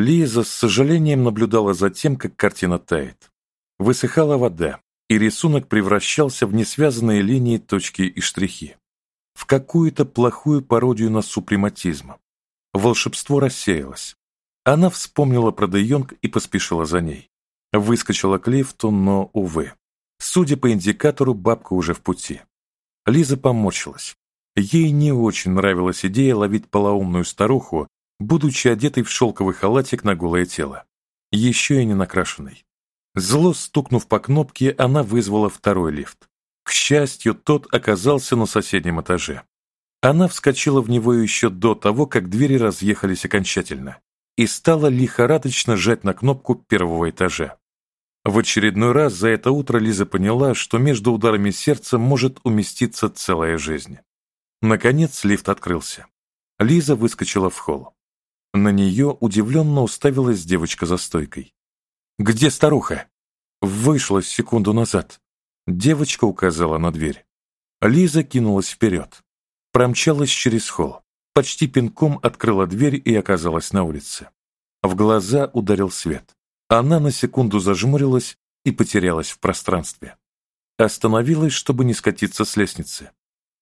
Лиза с сожалением наблюдала за тем, как картина тает. Высыхала вода, и рисунок превращался в несвязанные линии, точки и штрихи. В какую-то плохую пародию на супрематизм. Волшебство рассеялось. Она вспомнила про Де Йонг и поспешила за ней. Выскочила к лифту, но, увы. Судя по индикатору, бабка уже в пути. Лиза поморщилась. Ей не очень нравилась идея ловить полоумную старуху, будучи одетой в шелковый халатик на голое тело. Еще и не накрашенной. Зло стукнув по кнопке, она вызвала второй лифт. К счастью, тот оказался на соседнем этаже. Она вскочила в него еще до того, как двери разъехались окончательно, и стала лихорадочно жать на кнопку первого этажа. В очередной раз за это утро Лиза поняла, что между ударами сердца может уместиться целая жизнь. Наконец лифт открылся. Лиза выскочила в холл. На нее удивленно уставилась девочка за стойкой. «Где старуха?» «Вышла секунду назад». Девочка указала на дверь. Лиза кинулась вперед. Промчалась через холл. Почти пинком открыла дверь и оказалась на улице. В глаза ударил свет. Она на секунду зажмурилась и потерялась в пространстве. Остановилась, чтобы не скатиться с лестницы.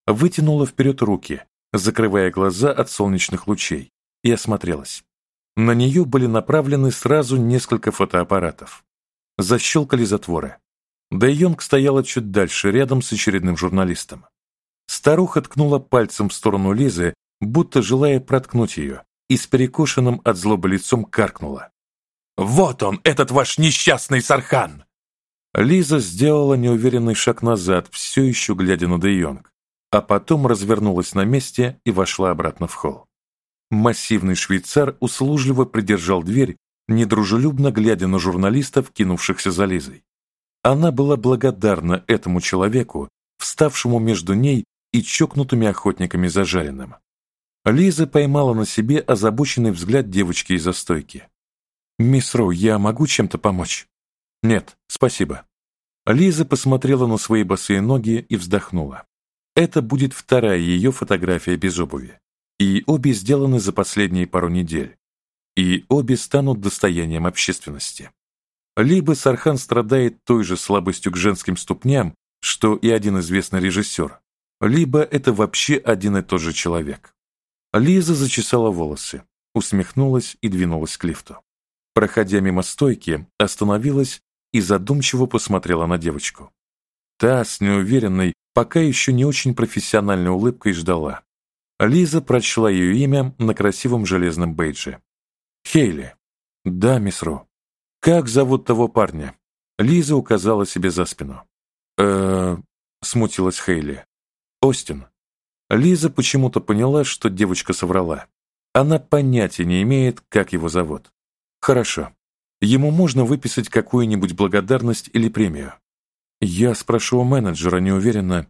Вытянула вперед руки, закрывая глаза от солнечных лучей, и осмотрелась. На нее были направлены сразу несколько фотоаппаратов. Защелкали затворы. Де Йонг стояла чуть дальше, рядом с очередным журналистом. Старуха ткнула пальцем в сторону Лизы, будто желая проткнуть ее, и с перекошенным от злобы лицом каркнула. Вот он, этот ваш несчастный Сархан!» Лиза сделала неуверенный шаг назад, все еще глядя на Де Йонг, а потом развернулась на месте и вошла обратно в холл. Массивный швейцар услужливо придержал дверь, недружелюбно глядя на журналистов, кинувшихся за Лизой. Она была благодарна этому человеку, вставшему между ней и чокнутыми охотниками за жареным. Лиза поймала на себе озабоченный взгляд девочки из-за стойки. «Мисс Роу, я могу чем-то помочь?» «Нет, спасибо». Лиза посмотрела на свои босые ноги и вздохнула. Это будет вторая ее фотография без обуви. И обе сделаны за последние пару недель. И обе станут достоянием общественности. Либо Сархан страдает той же слабостью к женским ступням, что и один известный режиссер, либо это вообще один и тот же человек. Лиза зачесала волосы, усмехнулась и двинулась к лифту. Проходя мимо стойки, остановилась и задумчиво посмотрела на девочку. Та с неуверенной, пока еще не очень профессиональной улыбкой ждала. Лиза прочла ее имя на красивом железном бейдже. «Хейли». «Да, мисс Ру». «Как зовут того парня?» Лиза указала себе за спину. э смутилась Хейли. «Остин». Лиза почему-то поняла, что девочка соврала. Она понятия не имеет, как его зовут. Хорошо. Ему можно выписать какую-нибудь благодарность или премию. Я спрошу у менеджера, не уверена.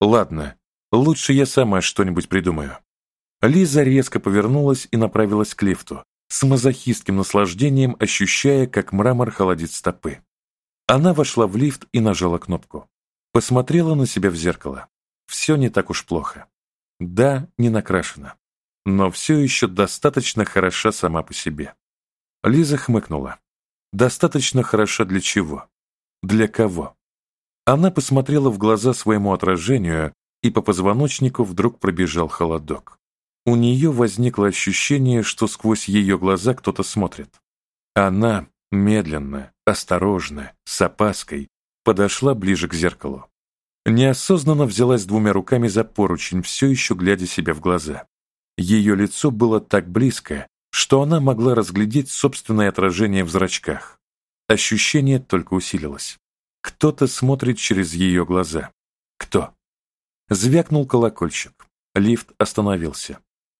Ладно, лучше я сама что-нибудь придумаю. Лиза резко повернулась и направилась к лифту, с мазохистским наслаждением ощущая, как мрамор холодит стопы. Она вошла в лифт и нажала кнопку. Посмотрела на себя в зеркало. Все не так уж плохо. Да, не накрашена. Но все еще достаточно хороша сама по себе. Лиза хмыкнула. Достаточно хороша для чего? Для кого? Она посмотрела в глаза своему отражению, и по позвоночнику вдруг пробежал холодок. У нее возникло ощущение, что сквозь ее глаза кто-то смотрит. Она, медленно, осторожно, с опаской, подошла ближе к зеркалу. Неосознанно взялась двумя руками за поручень, все еще глядя себе в глаза. Ее лицо было так близко, что она могла разглядеть собственное отражение в зрачках. Ощущение только усилилось. Кто-то смотрит через ее глаза. Кто? Звякнул колокольчик. Лифт остановился.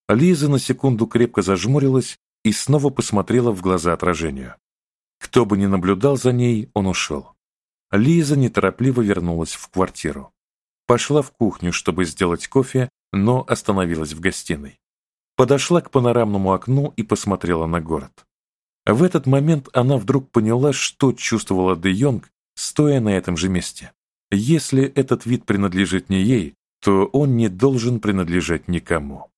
Лиза на секунду крепко зажмурилась и снова посмотрела в глаза отражению. Кто бы ни наблюдал за ней, он ушел. Лиза неторопливо вернулась в квартиру. Пошла в кухню, чтобы сделать кофе, но остановилась в гостиной подошла к панорамному окну и посмотрела на город. В этот момент она вдруг поняла, что чувствовала Де Йонг, стоя на этом же месте. Если этот вид принадлежит не ей, то он не должен принадлежать никому.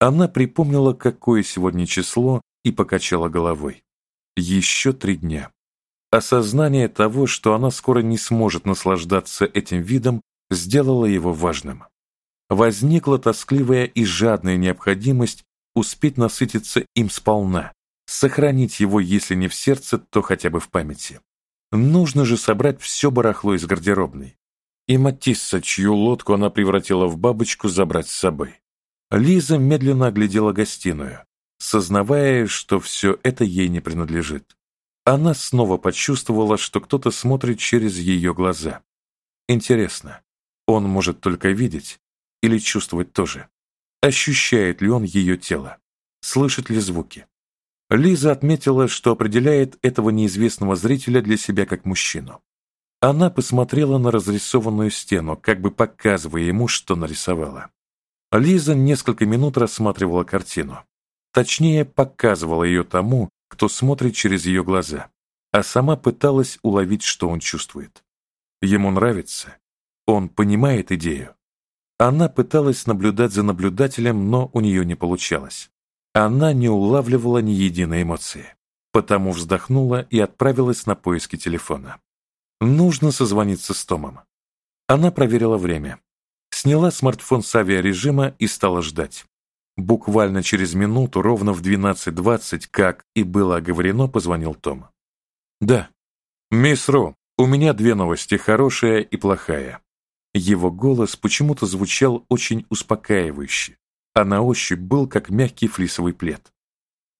Она припомнила, какое сегодня число и покачала головой. Еще три дня. Осознание того, что она скоро не сможет наслаждаться этим видом, сделало его важным. Возникла тоскливая и жадная необходимость успеть насытиться им сполна, сохранить его, если не в сердце, то хотя бы в памяти. Нужно же собрать все барахло из гардеробной. И Матисса, чью лодку она превратила в бабочку, забрать с собой. Лиза медленно оглядела гостиную, сознавая, что все это ей не принадлежит. Она снова почувствовала, что кто-то смотрит через ее глаза. Интересно, он может только видеть или чувствовать тоже? Ощущает ли он ее тело? Слышит ли звуки? Лиза отметила, что определяет этого неизвестного зрителя для себя как мужчину. Она посмотрела на разрисованную стену, как бы показывая ему, что нарисовала. Лиза несколько минут рассматривала картину. Точнее, показывала ее тому, кто смотрит через ее глаза, а сама пыталась уловить, что он чувствует. Ему нравится. Он понимает идею. Она пыталась наблюдать за наблюдателем, но у нее не получалось. Она не улавливала ни единой эмоции, потому вздохнула и отправилась на поиски телефона. Нужно созвониться с Томом. Она проверила время. Сняла смартфон с авиарежима и стала ждать. Буквально через минуту, ровно в 12.20, как и было оговорено, позвонил Том. «Да. Мисс Ро, у меня две новости, хорошая и плохая». Его голос почему-то звучал очень успокаивающе, а на ощупь был как мягкий флисовый плед.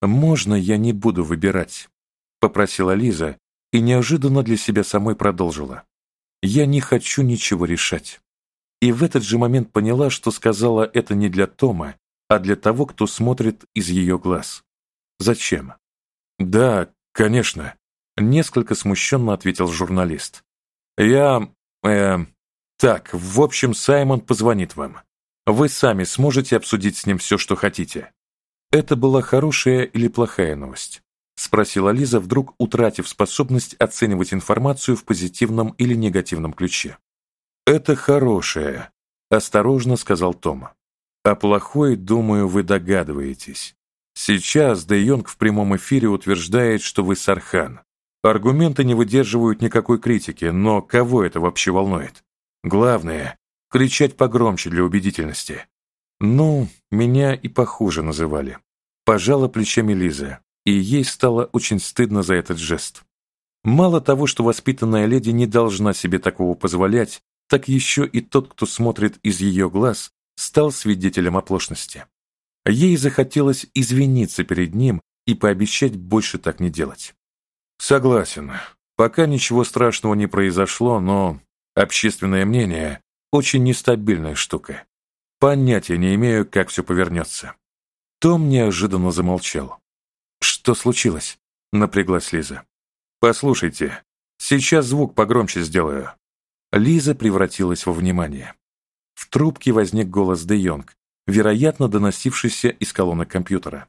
«Можно я не буду выбирать?» — попросила Лиза и неожиданно для себя самой продолжила. «Я не хочу ничего решать». И в этот же момент поняла, что сказала это не для Тома, а для того, кто смотрит из ее глаз. «Зачем?» «Да, конечно», — несколько смущенно ответил журналист. «Я... э... Так, в общем, Саймон позвонит вам. Вы сами сможете обсудить с ним все, что хотите. Это была хорошая или плохая новость? Спросила Лиза, вдруг утратив способность оценивать информацию в позитивном или негативном ключе. Это хорошая, осторожно сказал Том. А плохой, думаю, вы догадываетесь. Сейчас Де Йонг в прямом эфире утверждает, что вы Сархан. Аргументы не выдерживают никакой критики, но кого это вообще волнует? Главное, кричать погромче для убедительности. Ну, меня и похуже называли. Пожала плечами Лиза, и ей стало очень стыдно за этот жест. Мало того, что воспитанная леди не должна себе такого позволять, так еще и тот, кто смотрит из ее глаз, стал свидетелем оплошности. Ей захотелось извиниться перед ним и пообещать больше так не делать. Согласен. Пока ничего страшного не произошло, но общественное мнение очень нестабильная штука. Понятия не имею, как все повернется. Том неожиданно замолчал. «Что случилось?» — напряглась Лиза. «Послушайте, сейчас звук погромче сделаю». Лиза превратилась во внимание. В трубке возник голос Де Йонг, вероятно, доносившийся из колонны компьютера.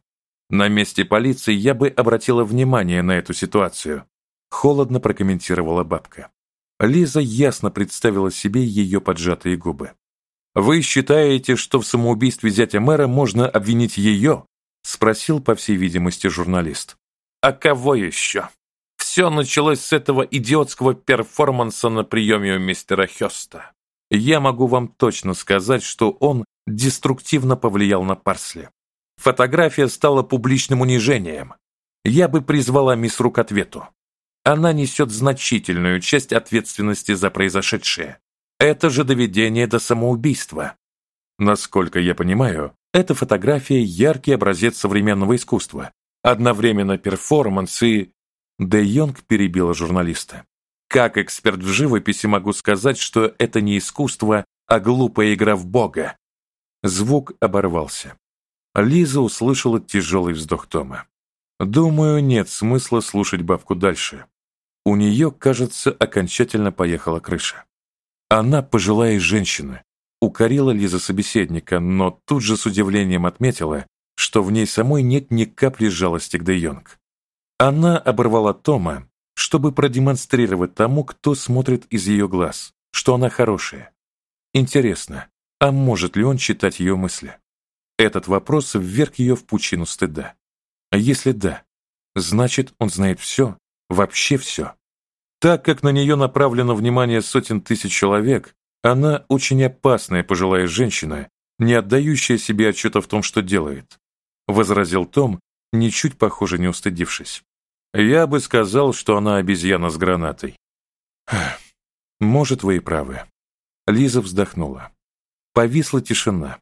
«На месте полиции я бы обратила внимание на эту ситуацию», — холодно прокомментировала бабка. Лиза ясно представила себе ее поджатые губы. «Вы считаете, что в самоубийстве зятя мэра можно обвинить ее?» — спросил, по всей видимости, журналист. «А кого еще?» Все началось с этого идиотского перформанса на приеме у мистера Хёста. Я могу вам точно сказать, что он деструктивно повлиял на Парсли. Фотография стала публичным унижением. Я бы призвала мисс Рук ответу она несет значительную часть ответственности за произошедшее. Это же доведение до самоубийства. Насколько я понимаю, эта фотография – яркий образец современного искусства, одновременно перформанс и… Де Йонг перебила журналиста. Как эксперт в живописи могу сказать, что это не искусство, а глупая игра в Бога? Звук оборвался. Лиза услышала тяжелый вздох Тома. Думаю, нет смысла слушать бабку дальше. У нее, кажется, окончательно поехала крыша. Она пожилая женщина, укорила Лиза собеседника, но тут же с удивлением отметила, что в ней самой нет ни капли жалости к Де Йонг. Она оборвала Тома, чтобы продемонстрировать тому, кто смотрит из ее глаз, что она хорошая. Интересно, а может ли он читать ее мысли? Этот вопрос вверг ее в пучину стыда. А если да, значит, он знает все, вообще все. Так как на нее направлено внимание сотен тысяч человек, она очень опасная пожилая женщина, не отдающая себе отчета в том, что делает, возразил Том, ничуть, похоже, не устыдившись. Я бы сказал, что она обезьяна с гранатой. Может, вы и правы. Лиза вздохнула. Повисла тишина.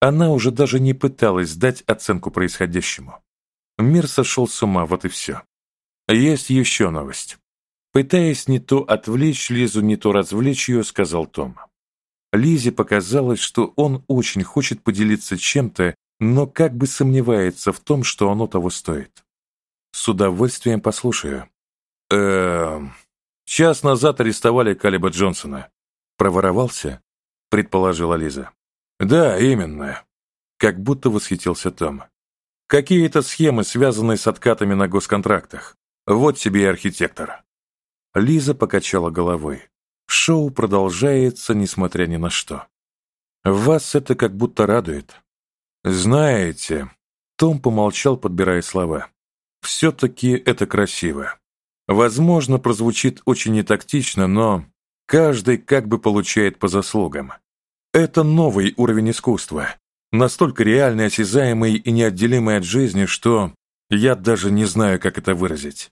Она уже даже не пыталась дать оценку происходящему. Мир сошел с ума, вот и все. Есть еще новость. Пытаясь не то отвлечь Лизу, не то развлечь ее, сказал Том. Лизе показалось, что он очень хочет поделиться чем-то, но как бы сомневается в том, что оно того стоит. С удовольствием послушаю. Эм... Час назад арестовали Калиба Джонсона. Проворовался? Предположила Лиза. Да, именно. Как будто восхитился Том. Какие-то схемы, связанные с откатами на госконтрактах. Вот тебе и архитектор. Лиза покачала головой. Шоу продолжается, несмотря ни на что. Вас это как будто радует. Знаете, Том помолчал, подбирая слова. Все-таки это красиво. Возможно, прозвучит очень нетактично, но каждый как бы получает по заслугам. Это новый уровень искусства, настолько реальный, осязаемый и неотделимый от жизни, что я даже не знаю, как это выразить.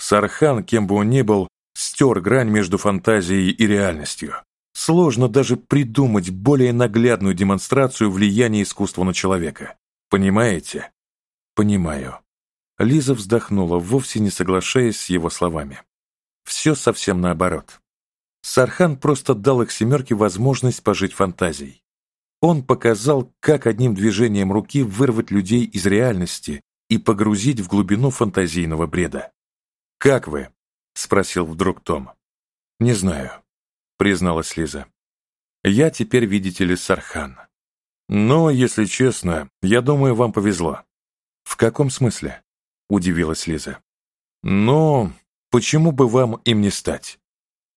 Сархан, кем бы он ни был, стер грань между фантазией и реальностью. Сложно даже придумать более наглядную демонстрацию влияния искусства на человека. Понимаете? Понимаю. Лиза вздохнула, вовсе не соглашаясь с его словами. Все совсем наоборот. Сархан просто дал их семерке возможность пожить фантазией. Он показал, как одним движением руки вырвать людей из реальности и погрузить в глубину фантазийного бреда. «Как вы?» — спросил вдруг Том. «Не знаю», — призналась Лиза. «Я теперь, видите ли, Сархан. Но, если честно, я думаю, вам повезло». «В каком смысле?» — удивилась Лиза. «Ну, почему бы вам им не стать?»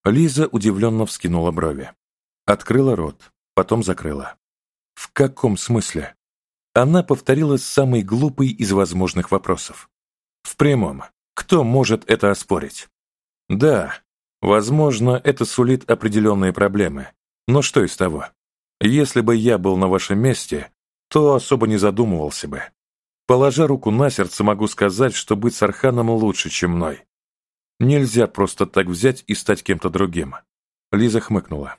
Лиза удивленно вскинула брови. Открыла рот, потом закрыла. «В каком смысле?» Она повторила самый глупый из возможных вопросов. «В прямом. Кто может это оспорить? Да, возможно, это сулит определенные проблемы. Но что из того? Если бы я был на вашем месте, то особо не задумывался бы. Положа руку на сердце, могу сказать, что быть с Арханом лучше, чем мной. Нельзя просто так взять и стать кем-то другим. Лиза хмыкнула.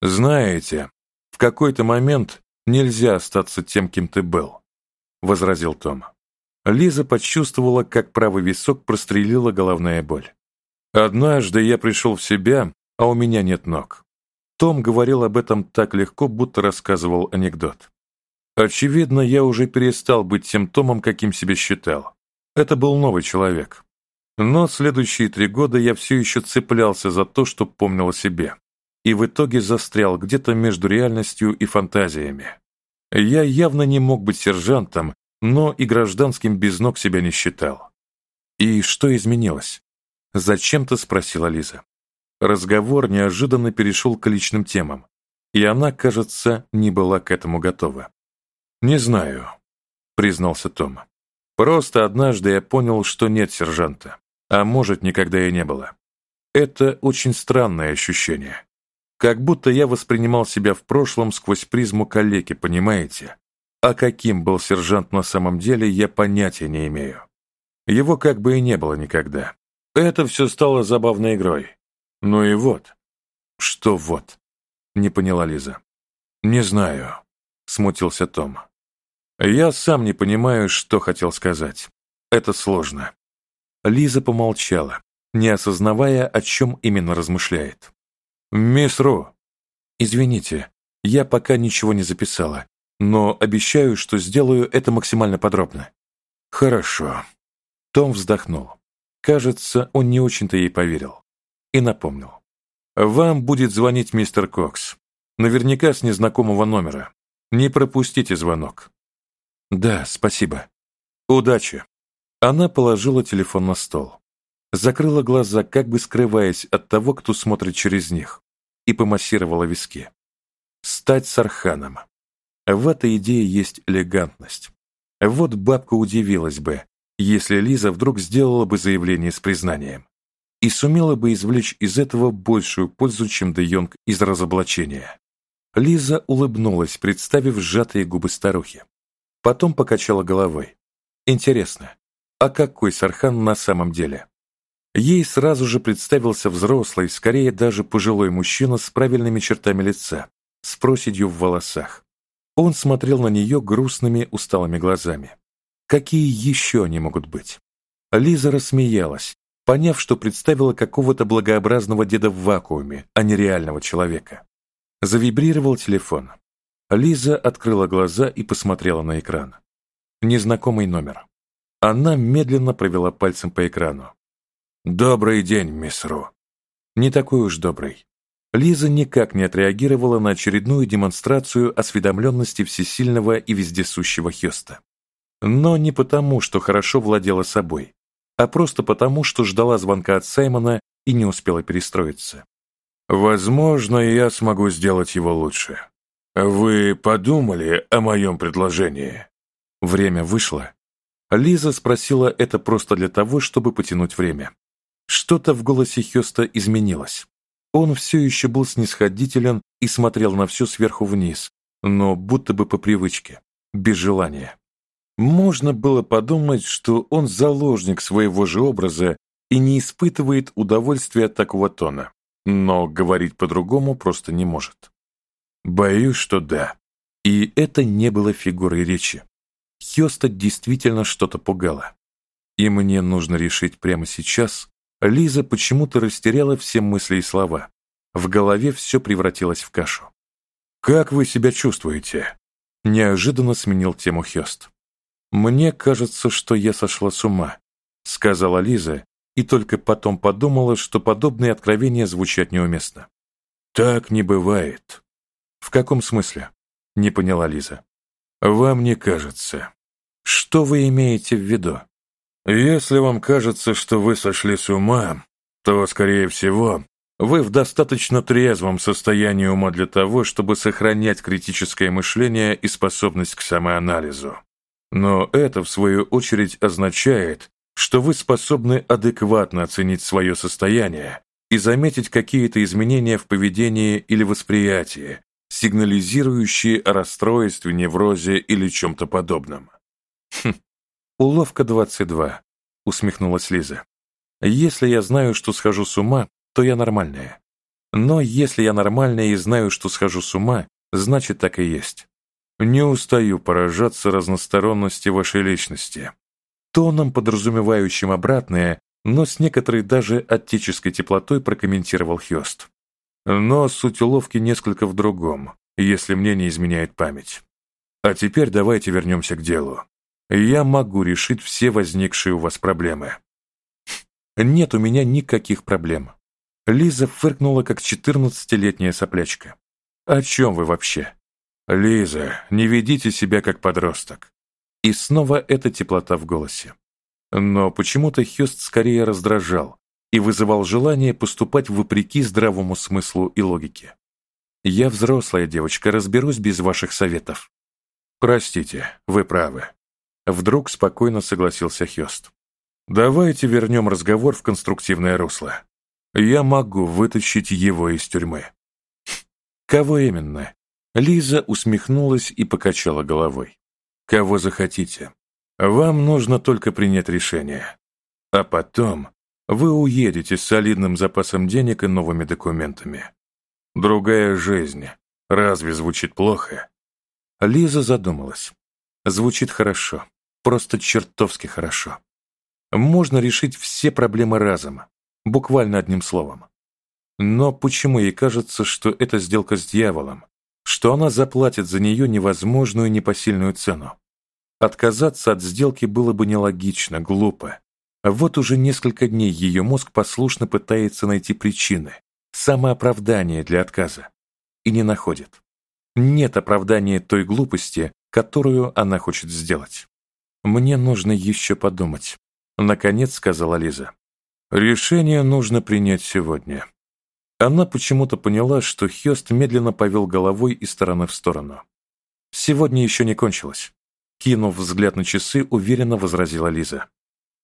Знаете, в какой-то момент нельзя остаться тем, кем ты был, возразил Том. Лиза почувствовала, как правый висок прострелила головная боль. «Однажды я пришел в себя, а у меня нет ног». Том говорил об этом так легко, будто рассказывал анекдот. Очевидно, я уже перестал быть тем Томом, каким себя считал. Это был новый человек. Но следующие три года я все еще цеплялся за то, что помнил о себе. И в итоге застрял где-то между реальностью и фантазиями. Я явно не мог быть сержантом, но и гражданским без ног себя не считал. «И что изменилось?» — зачем-то спросила Лиза. Разговор неожиданно перешел к личным темам, и она, кажется, не была к этому готова. «Не знаю», — признался Том. «Просто однажды я понял, что нет сержанта, а может, никогда и не было. Это очень странное ощущение. Как будто я воспринимал себя в прошлом сквозь призму калеки, понимаете? А каким был сержант на самом деле, я понятия не имею. Его как бы и не было никогда. Это все стало забавной игрой. Ну и вот. Что вот? Не поняла Лиза. Не знаю, смутился Том. Я сам не понимаю, что хотел сказать. Это сложно. Лиза помолчала, не осознавая, о чем именно размышляет. «Мисс Ро, извините, я пока ничего не записала но обещаю, что сделаю это максимально подробно». «Хорошо». Том вздохнул. Кажется, он не очень-то ей поверил. И напомнил. «Вам будет звонить мистер Кокс. Наверняка с незнакомого номера. Не пропустите звонок». «Да, спасибо. Удачи». Она положила телефон на стол. Закрыла глаза, как бы скрываясь от того, кто смотрит через них, и помассировала виски. «Стать Сарханом». В этой идее есть элегантность. Вот бабка удивилась бы, если Лиза вдруг сделала бы заявление с признанием и сумела бы извлечь из этого большую пользу, чем Де Йонг из разоблачения. Лиза улыбнулась, представив сжатые губы старухи. Потом покачала головой. Интересно, а какой Сархан на самом деле? Ей сразу же представился взрослый, скорее даже пожилой мужчина с правильными чертами лица, с проседью в волосах. Он смотрел на нее грустными, усталыми глазами. Какие еще они могут быть? Лиза рассмеялась, поняв, что представила какого-то благообразного деда в вакууме, а не реального человека. Завибрировал телефон. Лиза открыла глаза и посмотрела на экран. Незнакомый номер. Она медленно провела пальцем по экрану. «Добрый день, мисс Ру». Не такой уж добрый. Лиза никак не отреагировала на очередную демонстрацию осведомленности всесильного и вездесущего Хёста. Но не потому, что хорошо владела собой, а просто потому, что ждала звонка от Саймона и не успела перестроиться. Возможно, я смогу сделать его лучше. Вы подумали о моем предложении? Время вышло. Лиза спросила это просто для того, чтобы потянуть время. Что-то в голосе Хёста изменилось. Он все еще был снисходителен и смотрел на все сверху вниз, но будто бы по привычке, без желания. Можно было подумать, что он заложник своего же образа и не испытывает удовольствия от такого тона но говорить по-другому просто не может. Боюсь, что да. И это не было фигурой речи. Хёста действительно что-то пугало. И мне нужно решить прямо сейчас. Лиза почему-то растеряла все мысли и слова. В голове все превратилось в кашу. «Как вы себя чувствуете?» Неожиданно сменил тему Хёст. «Мне кажется, что я сошла с ума», — сказала Лиза, и только потом подумала, что подобные откровения звучат неуместно. «Так не бывает». «В каком смысле?» — не поняла Лиза. «Вам не кажется». «Что вы имеете в виду?» «Если вам кажется, что вы сошли с ума, то, скорее всего, вы в достаточно трезвом состоянии ума для того, чтобы сохранять критическое мышление и способность к самоанализу. Но это, в свою очередь, означает, что вы способны адекватно оценить свое состояние и заметить какие-то изменения в поведении или восприятии, сигнализирующие о расстройстве, неврозе или чем-то подобном. «Хм, уловка 22», — усмехнулась Лиза. «Если я знаю, что схожу с ума, то я нормальная. Но если я нормальная и знаю, что схожу с ума, значит так и есть. Не устаю поражаться разносторонности вашей личности тоном, подразумевающим обратное, но с некоторой даже отеческой теплотой прокомментировал Хёст. Но суть уловки несколько в другом, если мне не изменяет память. А теперь давайте вернемся к делу. Я могу решить все возникшие у вас проблемы. Нет у меня никаких проблем. Лиза фыркнула, как четырнадцатилетняя соплячка. О чем вы вообще? Лиза, не ведите себя как подросток. И снова эта теплота в голосе. Но почему-то Хёст скорее раздражал и вызывал желание поступать вопреки здравому смыслу и логике. «Я взрослая девочка, разберусь без ваших советов». «Простите, вы правы». Вдруг спокойно согласился Хёст. «Давайте вернем разговор в конструктивное русло. Я могу вытащить его из тюрьмы». «Кого именно?» Лиза усмехнулась и покачала головой кого захотите. Вам нужно только принять решение. А потом вы уедете с солидным запасом денег и новыми документами. Другая жизнь. Разве звучит плохо? Лиза задумалась. Звучит хорошо. Просто чертовски хорошо. Можно решить все проблемы разом, буквально одним словом. Но почему ей кажется, что это сделка с дьяволом, что она заплатит за нее невозможную непосильную цену. Отказаться от сделки было бы нелогично, глупо. Вот уже несколько дней ее мозг послушно пытается найти причины, самооправдание для отказа. И не находит. Нет оправдания той глупости, которую она хочет сделать. «Мне нужно еще подумать», — наконец сказала Лиза. «Решение нужно принять сегодня. Она почему-то поняла, что Хёст медленно повел головой из стороны в сторону. «Сегодня еще не кончилось», — кинув взгляд на часы, уверенно возразила Лиза.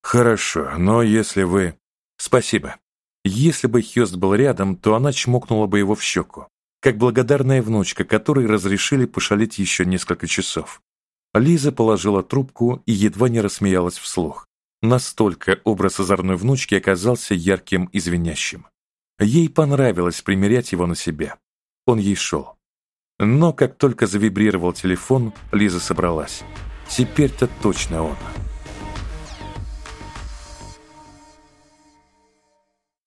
«Хорошо, но если вы...» «Спасибо». Если бы Хёст был рядом, то она чмокнула бы его в щеку, как благодарная внучка, которой разрешили пошалить еще несколько часов. Лиза положила трубку и едва не рассмеялась вслух. Настолько образ озорной внучки оказался ярким и звенящим. Ей понравилось примерять его на себя. Он ей шел. Но как только завибрировал телефон, Лиза собралась. Теперь-то точно он.